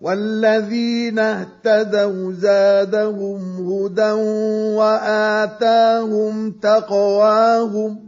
والذين اهتدوا زادهم هدى وآتاهم تقواهم